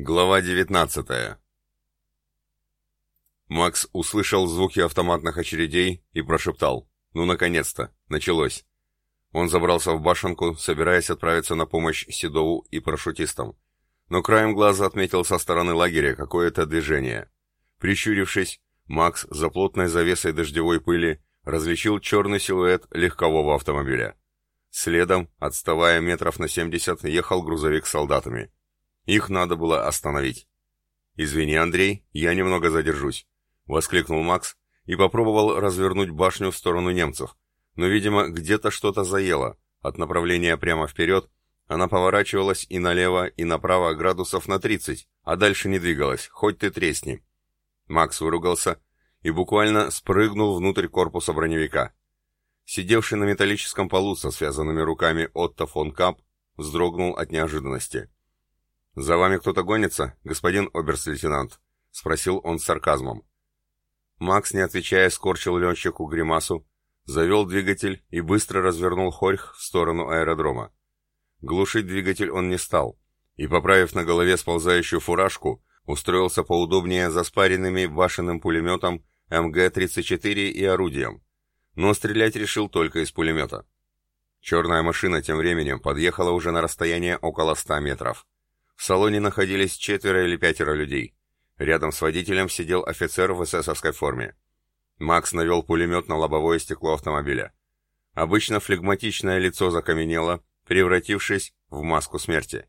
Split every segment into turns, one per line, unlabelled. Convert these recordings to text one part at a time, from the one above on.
Глава 19 Макс услышал звуки автоматных очередей и прошептал «Ну, наконец-то! Началось!» Он забрался в башенку, собираясь отправиться на помощь Седову и парашютистам. Но краем глаза отметил со стороны лагеря какое-то движение. Прищурившись, Макс за плотной завесой дождевой пыли различил черный силуэт легкового автомобиля. Следом, отставая метров на 70, ехал грузовик с солдатами. Их надо было остановить. «Извини, Андрей, я немного задержусь», — воскликнул Макс и попробовал развернуть башню в сторону немцев. Но, видимо, где-то что-то заело. От направления прямо вперед она поворачивалась и налево, и направо градусов на 30, а дальше не двигалась, хоть ты тресни. Макс выругался и буквально спрыгнул внутрь корпуса броневика. Сидевший на металлическом полу со связанными руками Отто фон Кап вздрогнул от неожиданности. «За вами кто-то гонится, господин оберст-лейтенант?» — спросил он с сарказмом. Макс, не отвечая, скорчил летчику гримасу, завел двигатель и быстро развернул хорьх в сторону аэродрома. Глушить двигатель он не стал, и, поправив на голове сползающую фуражку, устроился поудобнее за спаренными башенным пулеметом МГ-34 и орудием. Но стрелять решил только из пулемета. Черная машина тем временем подъехала уже на расстояние около 100 метров. В салоне находились четверо или пятеро людей. Рядом с водителем сидел офицер в эсэсовской форме. Макс навел пулемет на лобовое стекло автомобиля. Обычно флегматичное лицо закаменело, превратившись в маску смерти.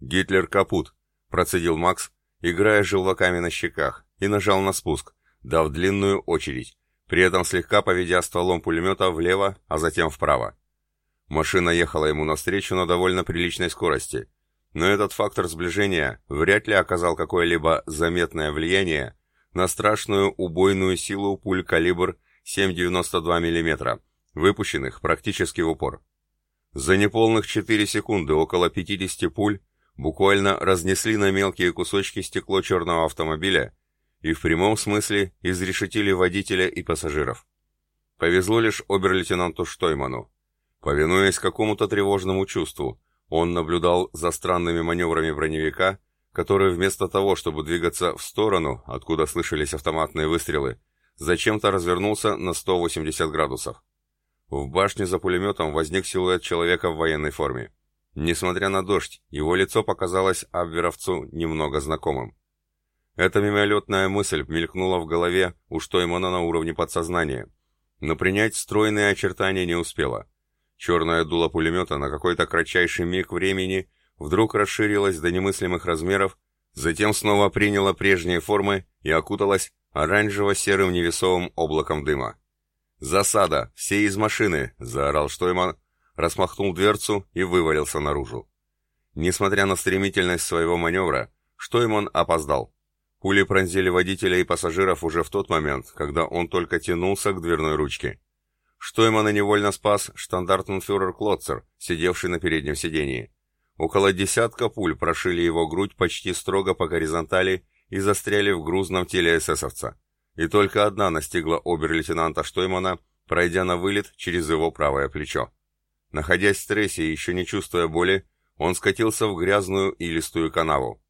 «Гитлер капут», — процедил Макс, играя желваками на щеках, и нажал на спуск, дав длинную очередь, при этом слегка поведя стволом пулемета влево, а затем вправо. Машина ехала ему навстречу на довольно приличной скорости, но этот фактор сближения вряд ли оказал какое-либо заметное влияние на страшную убойную силу пуль калибр 7,92 мм, выпущенных практически в упор. За неполных 4 секунды около 50 пуль буквально разнесли на мелкие кусочки стекло черного автомобиля и в прямом смысле изрешетили водителя и пассажиров. Повезло лишь обер-лейтенанту Штойману. Повинуясь какому-то тревожному чувству, он наблюдал за странными маневрами броневика, который вместо того, чтобы двигаться в сторону, откуда слышались автоматные выстрелы, зачем-то развернулся на 180 градусов. В башне за пулеметом возник силуэт человека в военной форме. Несмотря на дождь, его лицо показалось Абверовцу немного знакомым. Эта мимолетная мысль мелькнула в голове у Штоймана на уровне подсознания, но принять стройные очертания не успела. Черное дуло пулемета на какой-то кратчайший миг времени вдруг расширилось до немыслимых размеров, затем снова приняло прежние формы и окуталось оранжево-серым невесовым облаком дыма. «Засада! Все из машины!» — заорал Штойман, распахнул дверцу и вывалился наружу. Несмотря на стремительность своего маневра, Штойман опоздал. Пули пронзили водителя и пассажиров уже в тот момент, когда он только тянулся к дверной ручке. Штоймана невольно спас штандартенфюрер Клотцер, сидевший на переднем сидении. Около десятка пуль прошили его грудь почти строго по горизонтали и застряли в грузном теле эсэсовца. И только одна настигла обер-лейтенанта Штоймана, пройдя на вылет через его правое плечо. Находясь в стрессе и еще не чувствуя боли, он скатился в грязную и листую канаву.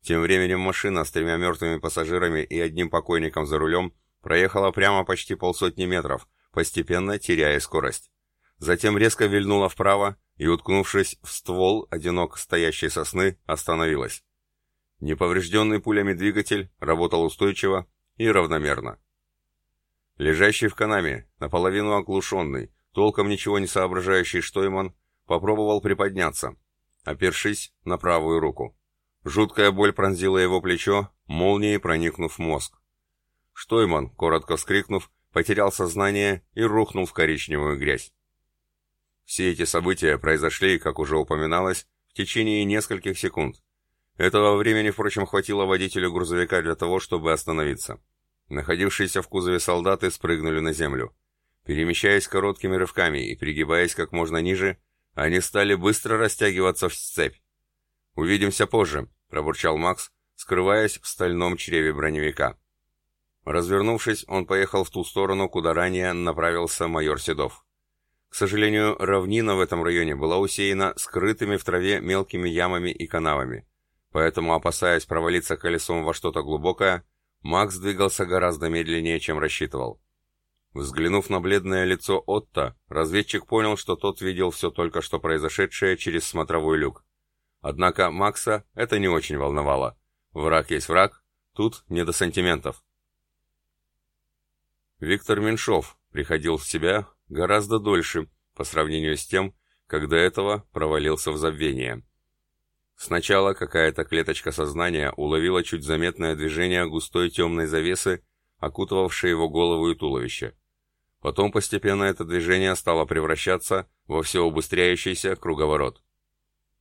Тем временем машина с тремя мертвыми пассажирами и одним покойником за рулем проехала прямо почти полсотни метров, постепенно теряя скорость. Затем резко вильнула вправо и, уткнувшись в ствол одинок стоящей сосны, остановилась. Неповрежденный пулями двигатель работал устойчиво и равномерно. Лежащий в канаме, наполовину оглушенный, толком ничего не соображающий Штойман, попробовал приподняться, опершись на правую руку. Жуткая боль пронзила его плечо, молнией проникнув в мозг. Штойман, коротко вскрикнув, потерял сознание и рухнул в коричневую грязь. Все эти события произошли, как уже упоминалось, в течение нескольких секунд. Этого времени, впрочем, хватило водителю грузовика для того, чтобы остановиться. Находившиеся в кузове солдаты спрыгнули на землю. Перемещаясь короткими рывками и пригибаясь как можно ниже, они стали быстро растягиваться в цепь. «Увидимся позже», — пробурчал Макс, скрываясь в стальном чреве броневика. Развернувшись, он поехал в ту сторону, куда ранее направился майор Седов. К сожалению, равнина в этом районе была усеяна скрытыми в траве мелкими ямами и канавами. Поэтому, опасаясь провалиться колесом во что-то глубокое, Макс двигался гораздо медленнее, чем рассчитывал. Взглянув на бледное лицо Отто, разведчик понял, что тот видел все только что произошедшее через смотровой люк. Однако Макса это не очень волновало. Враг есть враг, тут не до сантиментов. Виктор Меньшов приходил в себя гораздо дольше по сравнению с тем, когда этого провалился в забвение. Сначала какая-то клеточка сознания уловила чуть заметное движение густой темной завесы, окутывавшей его голову и туловище. Потом постепенно это движение стало превращаться во все убыстряющийся круговорот.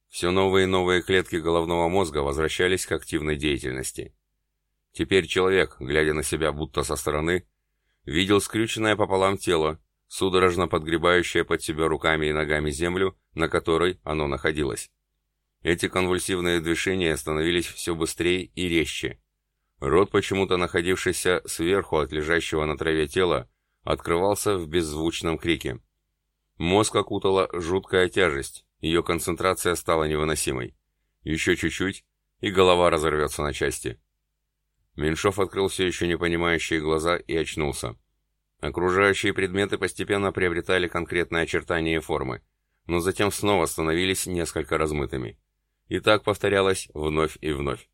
Все новые и новые клетки головного мозга возвращались к активной деятельности. Теперь человек, глядя на себя будто со стороны, видел скрюченное пополам тело, судорожно подгребающее под себя руками и ногами землю, на которой оно находилось. Эти конвульсивные движения становились все быстрее и резче. Рот, почему-то находившийся сверху от лежащего на траве тела, открывался в беззвучном крике. Мозг окутала жуткая тяжесть, ее концентрация стала невыносимой. Еще чуть-чуть, и голова разорвется на части. Меньшов открыл все еще непонимающие глаза и очнулся. Окружающие предметы постепенно приобретали конкретные очертания и формы, но затем снова становились несколько размытыми. И так повторялось вновь и вновь.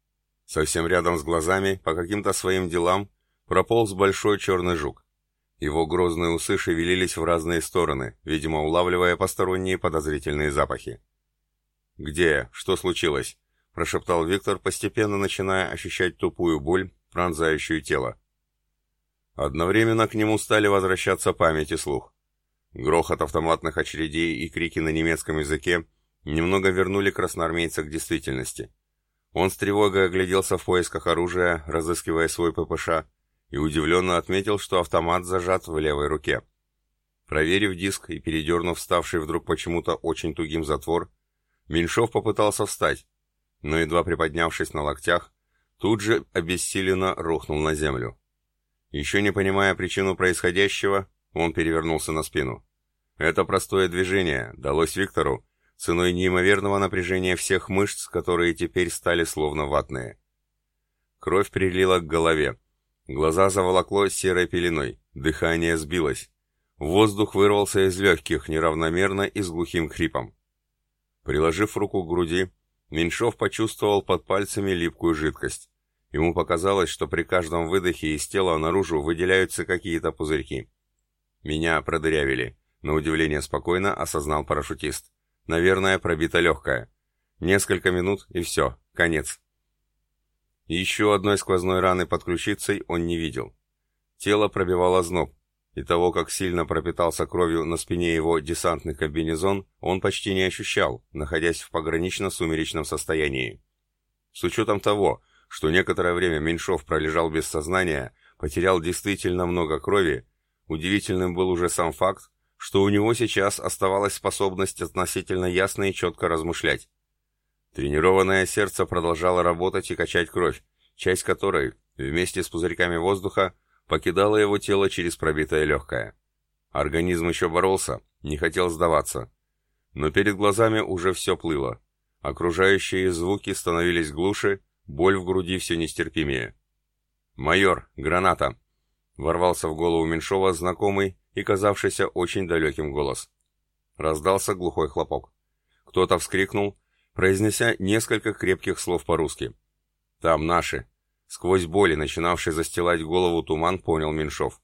Совсем рядом с глазами, по каким-то своим делам, прополз большой черный жук. Его грозные усы шевелились в разные стороны, видимо, улавливая посторонние подозрительные запахи. «Где? Что случилось?» – прошептал Виктор, постепенно начиная ощущать тупую боль, пронзающую тело. Одновременно к нему стали возвращаться память и слух. Грохот автоматных очередей и крики на немецком языке немного вернули красноармейца к действительности. Он с тревогой огляделся в поисках оружия, разыскивая свой ППШ, и удивленно отметил, что автомат зажат в левой руке. Проверив диск и передернув ставший вдруг почему-то очень тугим затвор, Меньшов попытался встать, но, едва приподнявшись на локтях, тут же обессиленно рухнул на землю. Еще не понимая причину происходящего, он перевернулся на спину. Это простое движение далось Виктору ценой неимоверного напряжения всех мышц, которые теперь стали словно ватные. Кровь прилила к голове, Глаза заволокло серой пеленой, дыхание сбилось. Воздух вырвался из легких неравномерно и с глухим хрипом. Приложив руку к груди, Меньшов почувствовал под пальцами липкую жидкость. Ему показалось, что при каждом выдохе из тела наружу выделяются какие-то пузырьки. Меня продырявили. На удивление спокойно осознал парашютист. Наверное, пробита легкая. Несколько минут и все, конец. Еще одной сквозной раны под ключицей он не видел. Тело пробивало зноб, и того, как сильно пропитался кровью на спине его десантный комбинезон, он почти не ощущал, находясь в погранично-сумеречном состоянии. С учетом того, что некоторое время Меньшов пролежал без сознания, потерял действительно много крови, удивительным был уже сам факт, что у него сейчас оставалась способность относительно ясно и четко размышлять. Тренированное сердце продолжало работать и качать кровь, часть которой, вместе с пузырьками воздуха, покидала его тело через пробитое легкое. Организм еще боролся, не хотел сдаваться. Но перед глазами уже все плыло. Окружающие звуки становились глуше, боль в груди все нестерпимее. «Майор, граната!» Ворвался в голову Меньшова знакомый и казавшийся очень далеким голос. Раздался глухой хлопок. Кто-то вскрикнул, произнеся несколько крепких слов по-русски. «Там наши!» Сквозь боли, начинавший застилать голову туман, понял Меньшов.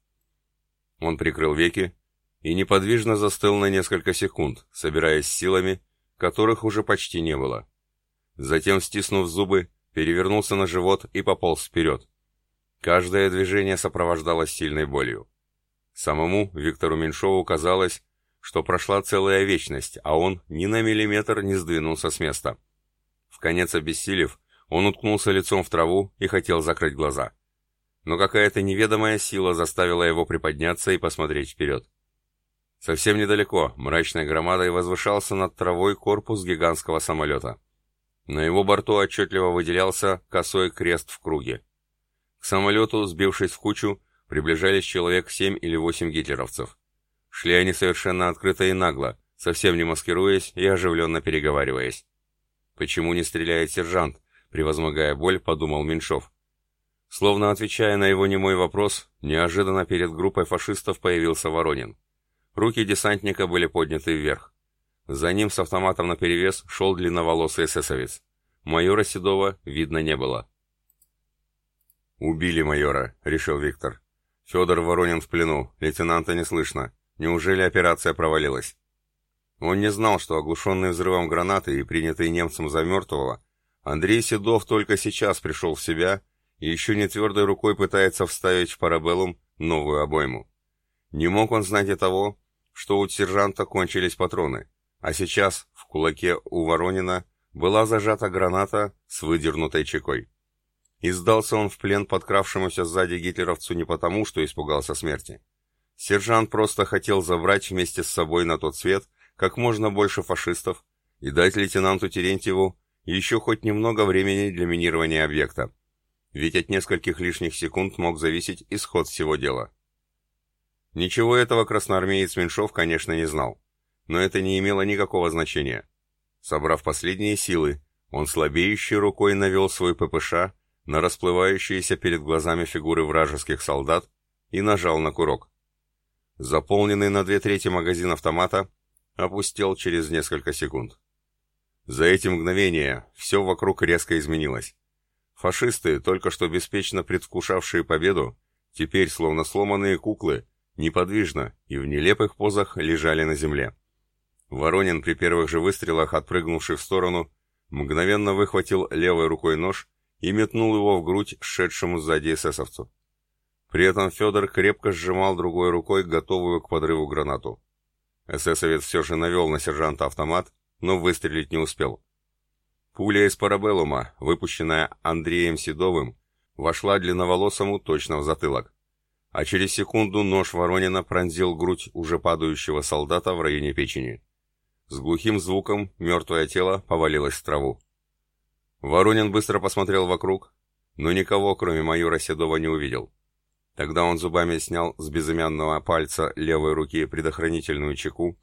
Он прикрыл веки и неподвижно застыл на несколько секунд, собираясь силами, которых уже почти не было. Затем, стиснув зубы, перевернулся на живот и пополз вперед. Каждое движение сопровождалось сильной болью. Самому Виктору Меньшову казалось, что прошла целая вечность, а он ни на миллиметр не сдвинулся с места. В конец обессилев, он уткнулся лицом в траву и хотел закрыть глаза. Но какая-то неведомая сила заставила его приподняться и посмотреть вперед. Совсем недалеко, мрачной громадой возвышался над травой корпус гигантского самолета. На его борту отчетливо выделялся косой крест в круге. К самолету, сбившись в кучу, приближались человек семь или восемь гитлеровцев. Шли они совершенно открыто и нагло, совсем не маскируясь и оживленно переговариваясь. «Почему не стреляет сержант?» Превозмогая боль, подумал Меньшов. Словно отвечая на его немой вопрос, неожиданно перед группой фашистов появился Воронин. Руки десантника были подняты вверх. За ним с автоматом наперевес шел длинноволосый эсэсовец. Майора Седова видно не было. «Убили майора», — решил Виктор. «Федор Воронин в плену, лейтенанта не слышно. Неужели операция провалилась?» Он не знал, что оглушенный взрывом гранаты и принятый немцем за мертвого, Андрей Седов только сейчас пришел в себя и еще не твердой рукой пытается вставить в парабеллум новую обойму. Не мог он знать и того, что у сержанта кончились патроны, а сейчас в кулаке у Воронина была зажата граната с выдернутой чекой. И сдался он в плен подкравшемуся сзади гитлеровцу не потому, что испугался смерти. Сержант просто хотел забрать вместе с собой на тот свет как можно больше фашистов и дать лейтенанту Терентьеву еще хоть немного времени для минирования объекта ведь от нескольких лишних секунд мог зависеть исход всего дела. Ничего этого красноармеец Меньшов, конечно, не знал, но это не имело никакого значения. Собрав последние силы, он слабеющей рукой навел свой ППШ на расплывающиеся перед глазами фигуры вражеских солдат и нажал на курок. Заполненный на две трети магазин автомата опустел через несколько секунд. За эти мгновения все вокруг резко изменилось. Фашисты, только что беспечно предвкушавшие победу, теперь, словно сломанные куклы, неподвижно и в нелепых позах лежали на земле. Воронин при первых же выстрелах, отпрыгнувший в сторону, мгновенно выхватил левой рукой нож и метнул его в грудь шедшему сзади эсэсовцу. При этом Федор крепко сжимал другой рукой готовую к подрыву гранату. Эсэсовец все же навел на сержанта автомат, но выстрелить не успел. Пуля из парабеллума, выпущенная Андреем Седовым, вошла длинноволосому точно в затылок. А через секунду нож Воронина пронзил грудь уже падающего солдата в районе печени. С глухим звуком мертвое тело повалилось в траву. Воронин быстро посмотрел вокруг, но никого, кроме майора Седова, не увидел. Тогда он зубами снял с безымянного пальца левой руки предохранительную чеку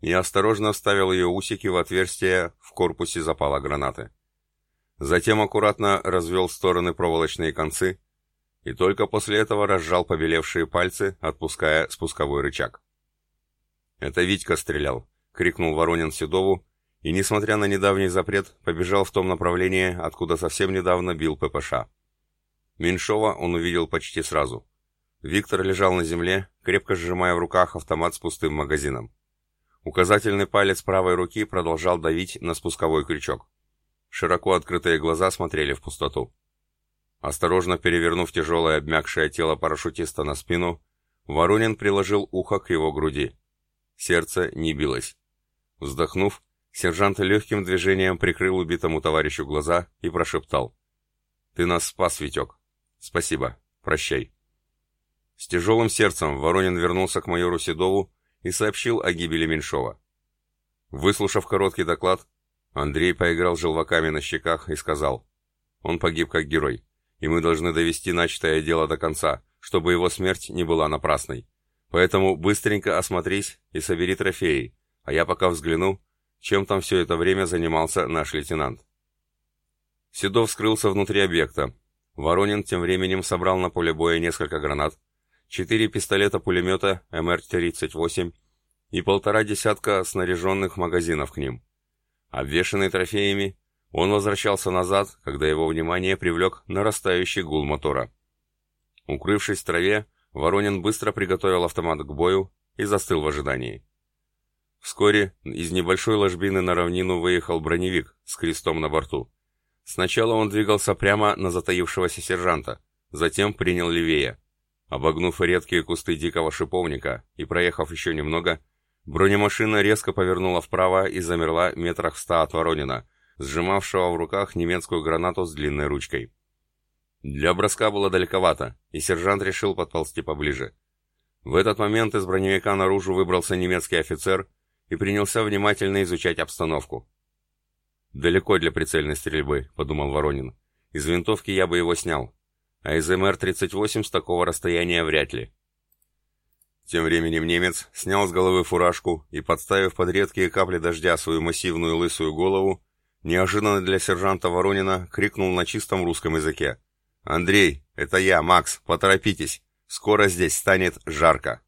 и осторожно вставил ее усики в отверстие в корпусе запала гранаты. Затем аккуратно развел стороны проволочные концы и только после этого разжал побелевшие пальцы, отпуская спусковой рычаг. «Это Витька стрелял», — крикнул Воронин Седову, и, несмотря на недавний запрет, побежал в том направлении, откуда совсем недавно бил ППШ. Меньшова он увидел почти сразу. Виктор лежал на земле, крепко сжимая в руках автомат с пустым магазином. Указательный палец правой руки продолжал давить на спусковой крючок. Широко открытые глаза смотрели в пустоту. Осторожно перевернув тяжелое обмякшее тело парашютиста на спину, Воронин приложил ухо к его груди. Сердце не билось. Вздохнув, сержант легким движением прикрыл убитому товарищу глаза и прошептал. «Ты нас спас, Витек. Спасибо. Прощай». С тяжелым сердцем Воронин вернулся к майору Седову и сообщил о гибели Меньшова. Выслушав короткий доклад, Андрей поиграл желваками на щеках и сказал, «Он погиб как герой, и мы должны довести начатое дело до конца, чтобы его смерть не была напрасной. Поэтому быстренько осмотрись и собери трофеи, а я пока взгляну, чем там все это время занимался наш лейтенант». Седов скрылся внутри объекта. Воронин тем временем собрал на поле боя несколько гранат, четыре пистолета-пулемета МР-38 и полтора десятка снаряженных магазинов к ним. Обвешанный трофеями, он возвращался назад, когда его внимание привлек нарастающий гул мотора. Укрывшись в траве, Воронин быстро приготовил автомат к бою и застыл в ожидании. Вскоре из небольшой ложбины на равнину выехал броневик с крестом на борту. Сначала он двигался прямо на затаившегося сержанта, затем принял левее. Обогнув редкие кусты дикого шиповника и проехав еще немного, бронемашина резко повернула вправо и замерла метрах в ста от Воронина, сжимавшего в руках немецкую гранату с длинной ручкой. Для броска было далековато, и сержант решил подползти поближе. В этот момент из броневика наружу выбрался немецкий офицер и принялся внимательно изучать обстановку. «Далеко для прицельной стрельбы», — подумал Воронин. «Из винтовки я бы его снял, а из МР-38 с такого расстояния вряд ли. Тем временем немец снял с головы фуражку и, подставив под редкие капли дождя свою массивную лысую голову, неожиданно для сержанта Воронина крикнул на чистом русском языке. «Андрей, это я, Макс, поторопитесь, скоро здесь станет жарко».